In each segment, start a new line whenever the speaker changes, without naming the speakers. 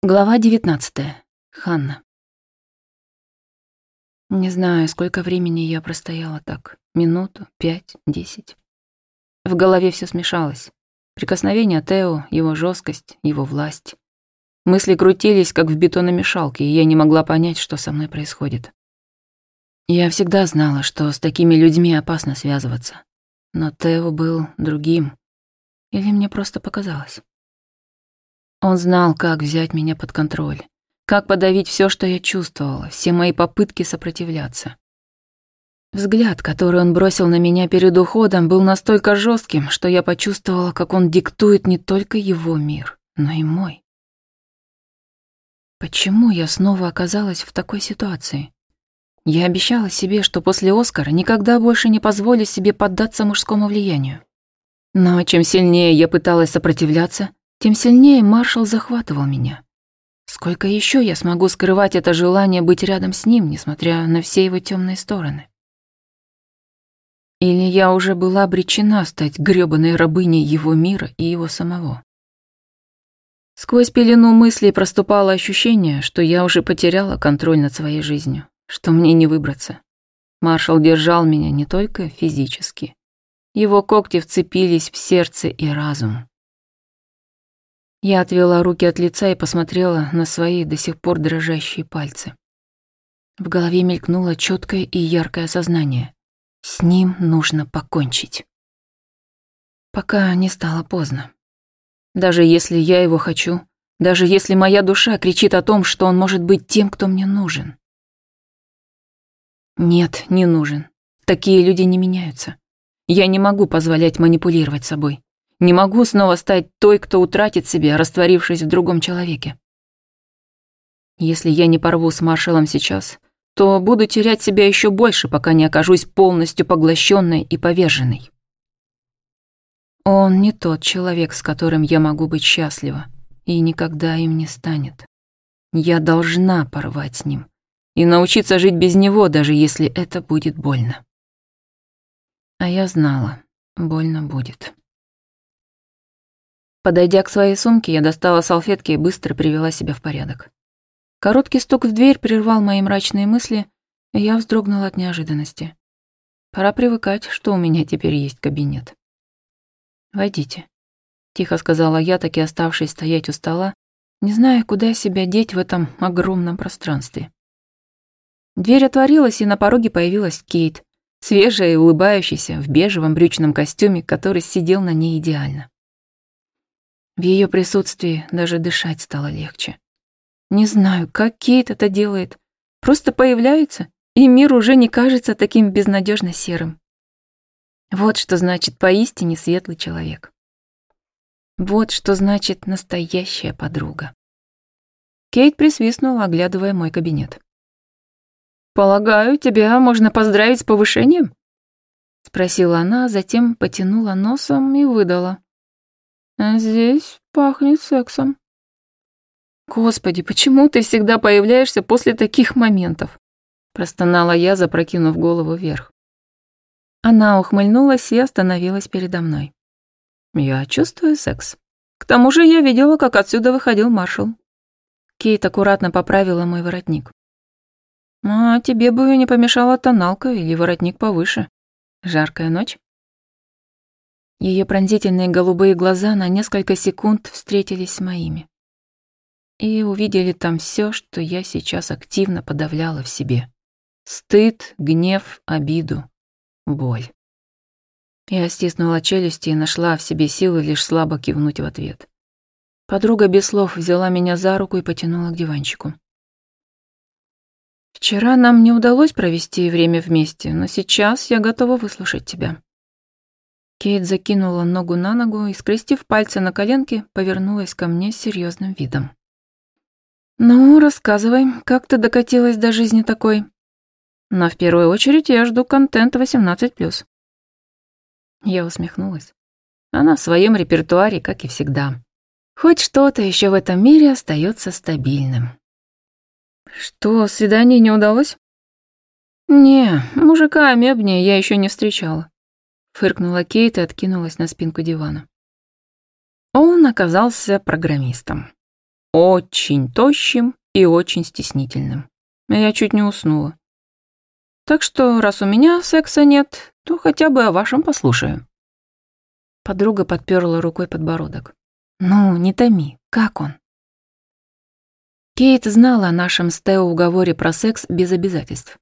Глава 19. Ханна. Не знаю, сколько времени я простояла так. Минуту, пять, десять. В голове все смешалось. Прикосновение Тео, его жесткость, его власть. Мысли крутились, как в бетономешалке, и я не могла понять, что со мной происходит. Я всегда знала, что с такими людьми опасно связываться. Но Тео был другим. Или мне просто показалось? Он знал, как взять меня под контроль, как подавить все, что я чувствовала, все мои попытки сопротивляться. Взгляд, который он бросил на меня перед уходом, был настолько жестким, что я почувствовала, как он диктует не только его мир, но и мой. Почему я снова оказалась в такой ситуации? Я обещала себе, что после Оскара никогда больше не позволю себе поддаться мужскому влиянию. Но чем сильнее я пыталась сопротивляться, тем сильнее маршал захватывал меня. Сколько еще я смогу скрывать это желание быть рядом с ним, несмотря на все его темные стороны? Или я уже была обречена стать грёбаной рабыней его мира и его самого? Сквозь пелену мыслей проступало ощущение, что я уже потеряла контроль над своей жизнью, что мне не выбраться. Маршал держал меня не только физически. Его когти вцепились в сердце и разум. Я отвела руки от лица и посмотрела на свои до сих пор дрожащие пальцы. В голове мелькнуло четкое и яркое осознание. С ним нужно покончить. Пока не стало поздно. Даже если я его хочу, даже если моя душа кричит о том, что он может быть тем, кто мне нужен. Нет, не нужен. Такие люди не меняются. Я не могу позволять манипулировать собой. Не могу снова стать той, кто утратит себя, растворившись в другом человеке. Если я не порву с маршалом сейчас, то буду терять себя еще больше, пока не окажусь полностью поглощенной и поверженной. Он не тот человек, с которым я могу быть счастлива, и никогда им не станет. Я должна порвать с ним и научиться жить без него, даже если это будет больно. А я знала, больно будет. Подойдя к своей сумке, я достала салфетки и быстро привела себя в порядок. Короткий стук в дверь прервал мои мрачные мысли, и я вздрогнула от неожиданности. Пора привыкать, что у меня теперь есть кабинет. «Войдите», — тихо сказала я, таки оставшись стоять у стола, не зная, куда себя деть в этом огромном пространстве. Дверь отворилась, и на пороге появилась Кейт, свежая и улыбающаяся, в бежевом брючном костюме, который сидел на ней идеально. В ее присутствии даже дышать стало легче. Не знаю, как Кейт это делает. Просто появляется, и мир уже не кажется таким безнадежно серым. Вот что значит поистине светлый человек. Вот что значит настоящая подруга. Кейт присвистнула, оглядывая мой кабинет. «Полагаю, тебя можно поздравить с повышением?» Спросила она, затем потянула носом и выдала. Здесь пахнет сексом. Господи, почему ты всегда появляешься после таких моментов? Простонала я, запрокинув голову вверх. Она ухмыльнулась и остановилась передо мной. Я чувствую секс. К тому же я видела, как отсюда выходил маршал. Кейт аккуратно поправила мой воротник. А тебе бы не помешала тоналка или воротник повыше. Жаркая ночь? Ее пронзительные голубые глаза на несколько секунд встретились с моими. И увидели там все, что я сейчас активно подавляла в себе. Стыд, гнев, обиду, боль. Я стиснула челюсти и нашла в себе силы лишь слабо кивнуть в ответ. Подруга без слов взяла меня за руку и потянула к диванчику. «Вчера нам не удалось провести время вместе, но сейчас я готова выслушать тебя», Кейт закинула ногу на ногу и, скрестив пальцы на коленке, повернулась ко мне с серьезным видом. «Ну, рассказывай, как ты докатилась до жизни такой? Но в первую очередь я жду контент 18+. Я усмехнулась. Она в своем репертуаре, как и всегда. Хоть что-то еще в этом мире остается стабильным. Что, свидание не удалось? Не, мужика амебнее я еще не встречала. Фыркнула Кейт и откинулась на спинку дивана. Он оказался программистом. очень тощим и очень стеснительным. Я чуть не уснула. Так что, раз у меня секса нет, то хотя бы о вашем послушаю. Подруга подперла рукой подбородок. Ну, не томи, как он? Кейт знала о нашем с уговоре про секс без обязательств.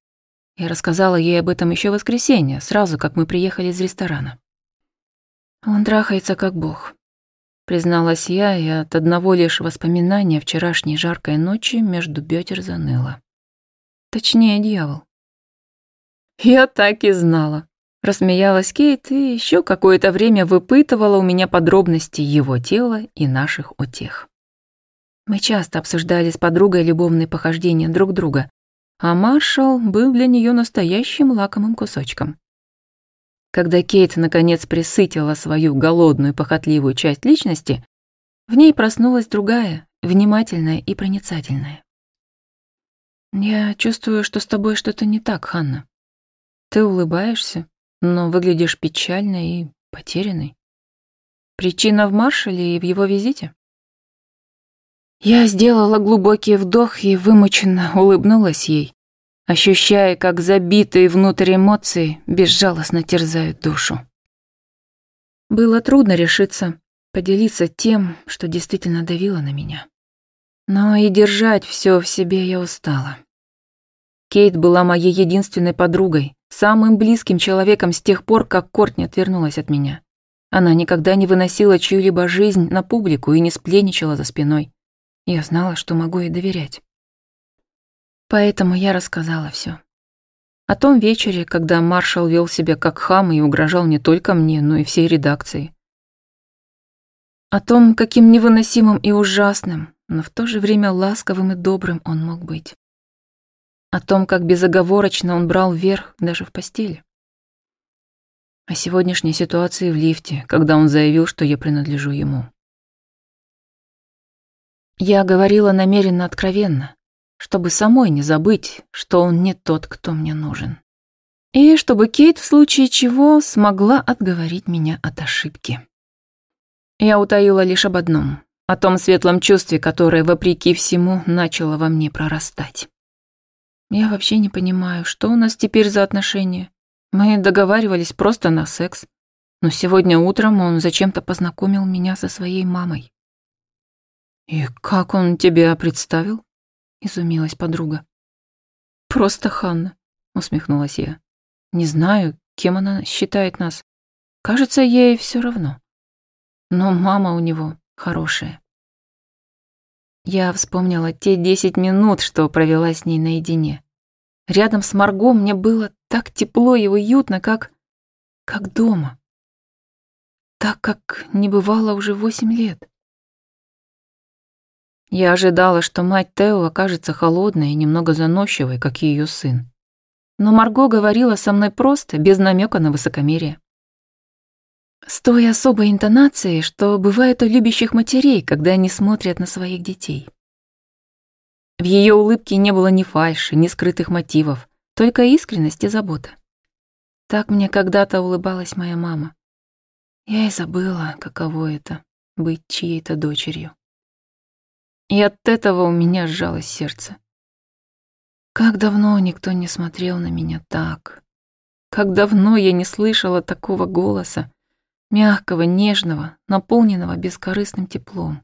Я рассказала ей об этом еще в воскресенье, сразу как мы приехали из ресторана. Он трахается как бог. Призналась я, и от одного лишь воспоминания вчерашней жаркой ночи между бедер заныло. Точнее, дьявол. Я так и знала. Рассмеялась Кейт и еще какое-то время выпытывала у меня подробности его тела и наших утех. Мы часто обсуждали с подругой любовные похождения друг друга, а маршал был для нее настоящим лакомым кусочком. Когда Кейт наконец присытила свою голодную похотливую часть личности, в ней проснулась другая, внимательная и проницательная. «Я чувствую, что с тобой что-то не так, Ханна. Ты улыбаешься, но выглядишь печальной и потерянной. Причина в маршале и в его визите?» Я сделала глубокий вдох и вымученно улыбнулась ей, ощущая, как забитые внутрь эмоции безжалостно терзают душу. Было трудно решиться поделиться тем, что действительно давило на меня. Но и держать все в себе я устала. Кейт была моей единственной подругой, самым близким человеком с тех пор, как Кортни отвернулась от меня. Она никогда не выносила чью-либо жизнь на публику и не сплетничала за спиной. Я знала, что могу ей доверять. Поэтому я рассказала все. О том вечере, когда маршал вел себя как хам и угрожал не только мне, но и всей редакции. О том, каким невыносимым и ужасным, но в то же время ласковым и добрым он мог быть. О том, как безоговорочно он брал верх даже в постели. О сегодняшней ситуации в лифте, когда он заявил, что я принадлежу ему. Я говорила намеренно откровенно, чтобы самой не забыть, что он не тот, кто мне нужен. И чтобы Кейт в случае чего смогла отговорить меня от ошибки. Я утаила лишь об одном, о том светлом чувстве, которое, вопреки всему, начало во мне прорастать. Я вообще не понимаю, что у нас теперь за отношения. Мы договаривались просто на секс, но сегодня утром он зачем-то познакомил меня со своей мамой. «И как он тебя представил?» — изумилась подруга. «Просто Ханна», — усмехнулась я. «Не знаю, кем она считает нас. Кажется, ей все равно. Но мама у него хорошая». Я вспомнила те десять минут, что провела с ней наедине. Рядом с Марго мне было так тепло и уютно, как... как дома. Так, как не бывало уже восемь лет. Я ожидала, что мать Тео окажется холодной и немного заносчивой, как и ее сын. Но Марго говорила со мной просто, без намека на высокомерие. С той особой интонацией, что бывает у любящих матерей, когда они смотрят на своих детей. В ее улыбке не было ни фальши, ни скрытых мотивов, только искренность и забота. Так мне когда-то улыбалась моя мама. Я и забыла, каково это — быть чьей-то дочерью. И от этого у меня сжалось сердце. Как давно никто не смотрел на меня так. Как давно я не слышала такого голоса, мягкого, нежного, наполненного бескорыстным теплом.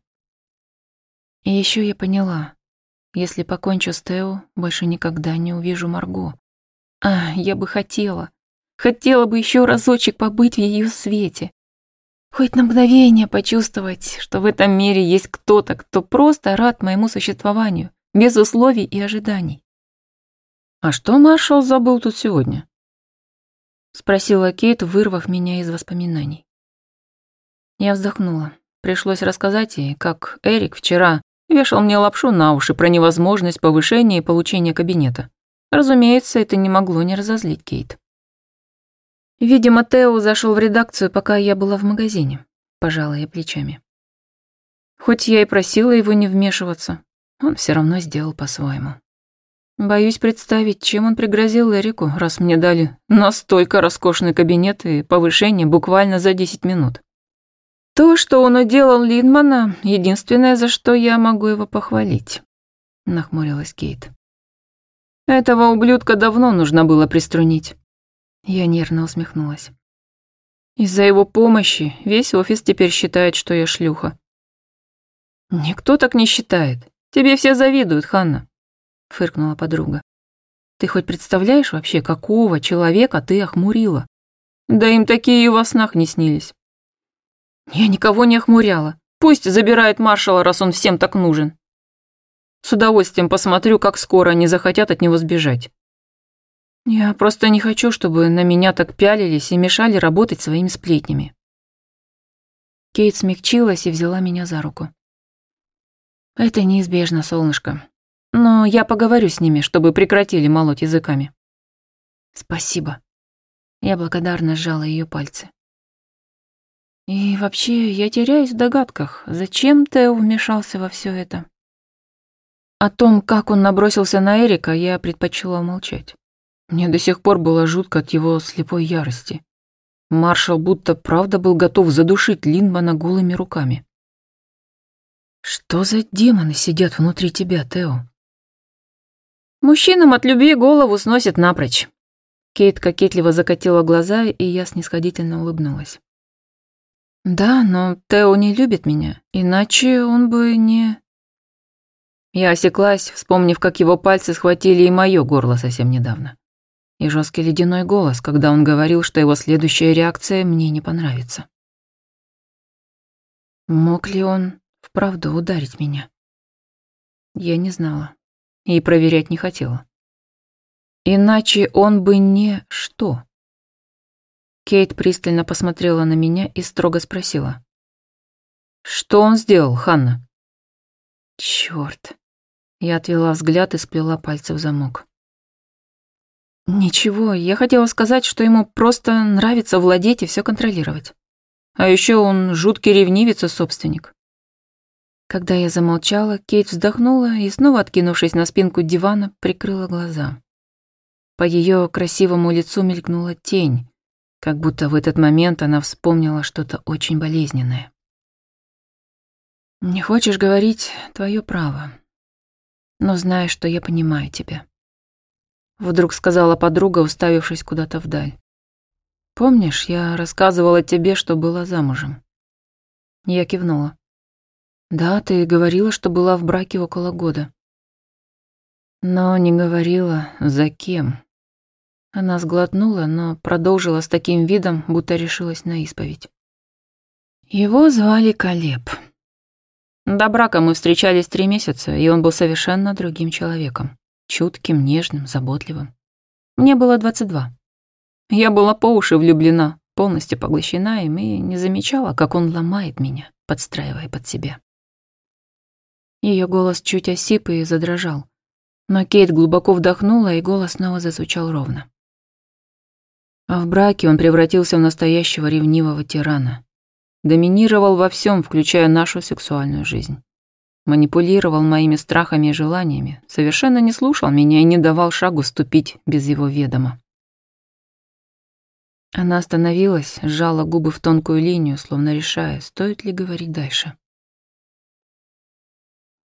И еще я поняла, если покончу с Тео, больше никогда не увижу Марго. А, я бы хотела, хотела бы еще разочек побыть в ее свете, Хоть на мгновение почувствовать, что в этом мире есть кто-то, кто просто рад моему существованию, без условий и ожиданий. «А что маршал забыл тут сегодня?» Спросила Кейт, вырвав меня из воспоминаний. Я вздохнула. Пришлось рассказать ей, как Эрик вчера вешал мне лапшу на уши про невозможность повышения и получения кабинета. Разумеется, это не могло не разозлить Кейт. Видимо, Тео зашел в редакцию, пока я была в магазине, пожала я плечами. Хоть я и просила его не вмешиваться, он все равно сделал по-своему. Боюсь представить, чем он пригрозил Эрику, раз мне дали настолько роскошный кабинет и повышение буквально за 10 минут. То, что он уделал Линдмана, единственное, за что я могу его похвалить, нахмурилась Кейт. Этого ублюдка давно нужно было приструнить. Я нервно усмехнулась. Из-за его помощи весь офис теперь считает, что я шлюха. Никто так не считает. Тебе все завидуют, Ханна, фыркнула подруга. Ты хоть представляешь вообще, какого человека ты охмурила? Да им такие и во снах не снились. Я никого не охмуряла. Пусть забирает маршала, раз он всем так нужен. С удовольствием посмотрю, как скоро они захотят от него сбежать. Я просто не хочу, чтобы на меня так пялились и мешали работать своими сплетнями. Кейт смягчилась и взяла меня за руку. Это неизбежно, солнышко. Но я поговорю с ними, чтобы прекратили молоть языками. Спасибо. Я благодарно сжала ее пальцы. И вообще, я теряюсь в догадках, зачем Тео вмешался во все это. О том, как он набросился на Эрика, я предпочла молчать. Мне до сих пор было жутко от его слепой ярости. Маршал будто правда был готов задушить Линдмана голыми руками. «Что за демоны сидят внутри тебя, Тео?» «Мужчинам от любви голову сносит напрочь». Кейт кокетливо закатила глаза, и я снисходительно улыбнулась. Да, но Тео не любит меня, иначе он бы не... Я осеклась, вспомнив, как его пальцы схватили и мое горло совсем недавно. И жесткий ледяной голос, когда он говорил, что его следующая реакция мне не понравится. Мог ли он вправду ударить меня? Я не знала и проверять не хотела. Иначе он бы не что? Кейт пристально посмотрела на меня и строго спросила. «Что он сделал, Ханна?» «Чёрт!» Я отвела взгляд и сплела пальцы в замок. «Ничего, я хотела сказать, что ему просто нравится владеть и все контролировать. А еще он жуткий ревнивец и собственник». Когда я замолчала, Кейт вздохнула и, снова откинувшись на спинку дивана, прикрыла глаза. По ее красивому лицу мелькнула тень, как будто в этот момент она вспомнила что-то очень болезненное. «Не хочешь говорить — твое право. Но знай, что я понимаю тебя», — вдруг сказала подруга, уставившись куда-то вдаль. «Помнишь, я рассказывала тебе, что была замужем?» Я кивнула. «Да, ты говорила, что была в браке около года». «Но не говорила, за кем», она сглотнула, но продолжила с таким видом, будто решилась на исповедь. Его звали Калеб. До брака мы встречались три месяца, и он был совершенно другим человеком. Чутким, нежным, заботливым. Мне было двадцать два. Я была по уши влюблена, полностью поглощена им, и не замечала, как он ломает меня, подстраивая под себя. Ее голос чуть осип и задрожал. Но Кейт глубоко вдохнула, и голос снова зазвучал ровно. А в браке он превратился в настоящего ревнивого тирана. Доминировал во всем, включая нашу сексуальную жизнь. Манипулировал моими страхами и желаниями, совершенно не слушал меня и не давал шагу ступить без его ведома. Она остановилась, сжала губы в тонкую линию, словно решая, стоит ли говорить дальше.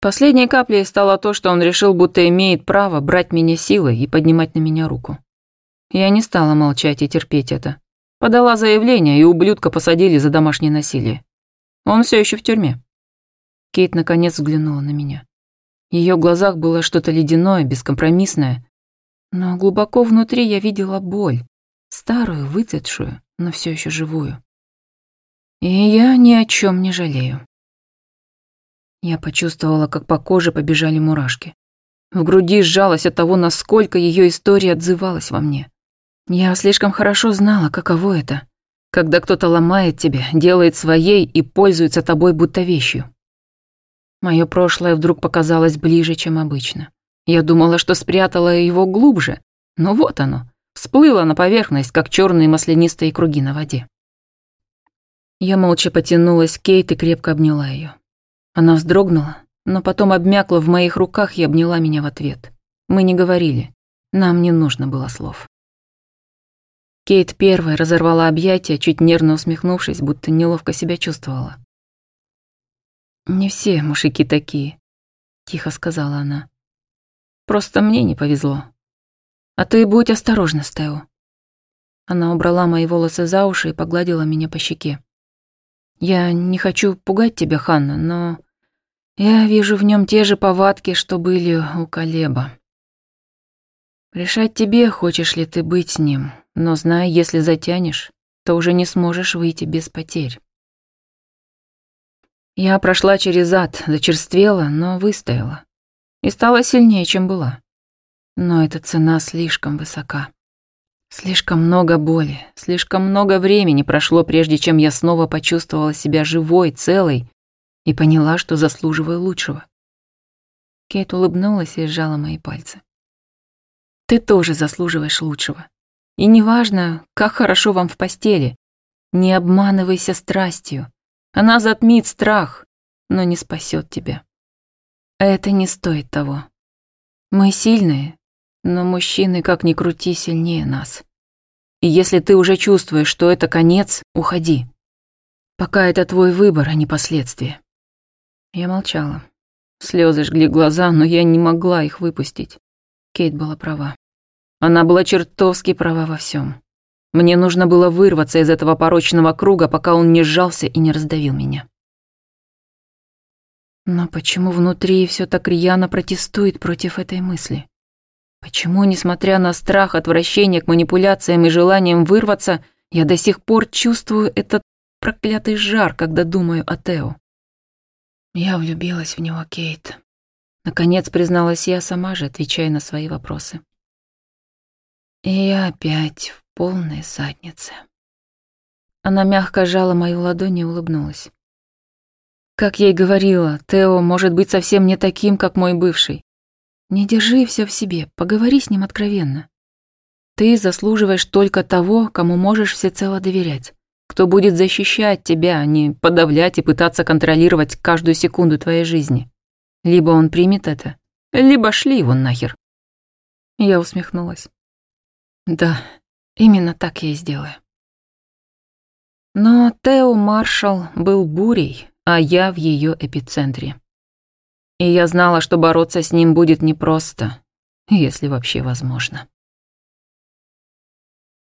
Последней каплей стало то, что он решил, будто имеет право брать меня силой и поднимать на меня руку. Я не стала молчать и терпеть это. Подала заявление, и ублюдка посадили за домашнее насилие. Он все еще в тюрьме. Кейт наконец взглянула на меня. В ее глазах было что-то ледяное, бескомпромиссное. Но глубоко внутри я видела боль. Старую, выцветшую, но все еще живую. И я ни о чем не жалею. Я почувствовала, как по коже побежали мурашки. В груди сжалось от того, насколько ее история отзывалась во мне. Я слишком хорошо знала, каково это, когда кто-то ломает тебя, делает своей и пользуется тобой будто вещью. Мое прошлое вдруг показалось ближе, чем обычно. Я думала, что спрятала его глубже, но вот оно, всплыло на поверхность, как черные маслянистые круги на воде. Я молча потянулась к Кейт и крепко обняла ее. Она вздрогнула, но потом обмякла в моих руках и обняла меня в ответ. Мы не говорили, нам не нужно было слов. Кейт первой разорвала объятия, чуть нервно усмехнувшись, будто неловко себя чувствовала. «Не все мужики такие», — тихо сказала она. «Просто мне не повезло. А ты будь осторожна, Стео». Она убрала мои волосы за уши и погладила меня по щеке. «Я не хочу пугать тебя, Ханна, но я вижу в нем те же повадки, что были у Колеба. Решать тебе, хочешь ли ты быть с ним, но знай, если затянешь, то уже не сможешь выйти без потерь. Я прошла через ад, зачерствела, но выстояла. И стала сильнее, чем была. Но эта цена слишком высока. Слишком много боли, слишком много времени прошло, прежде чем я снова почувствовала себя живой, целой и поняла, что заслуживаю лучшего. Кейт улыбнулась и сжала мои пальцы. Ты тоже заслуживаешь лучшего. И неважно, как хорошо вам в постели, не обманывайся страстью. Она затмит страх, но не спасет тебя. Это не стоит того. Мы сильные, но мужчины, как ни крути, сильнее нас. И если ты уже чувствуешь, что это конец, уходи. Пока это твой выбор, а не последствия. Я молчала. Слезы жгли глаза, но я не могла их выпустить. Кейт была права. Она была чертовски права во всем. Мне нужно было вырваться из этого порочного круга, пока он не сжался и не раздавил меня. Но почему внутри все так рьяно протестует против этой мысли? Почему, несмотря на страх, отвращение к манипуляциям и желанием вырваться, я до сих пор чувствую этот проклятый жар, когда думаю о Тео? Я влюбилась в него, Кейт. Наконец призналась я сама же, отвечая на свои вопросы. И я опять полной заднице. Она мягко сжала мою ладонь и улыбнулась. Как я и говорила, Тео может быть совсем не таким, как мой бывший. Не держи все в себе, поговори с ним откровенно. Ты заслуживаешь только того, кому можешь всецело доверять, кто будет защищать тебя, а не подавлять и пытаться контролировать каждую секунду твоей жизни. Либо он примет это, либо шли его нахер. Я усмехнулась. Да, именно так я и сделаю. Но Тео Маршалл был бурей, а я в ее эпицентре. И я знала, что бороться с ним будет непросто, если вообще возможно.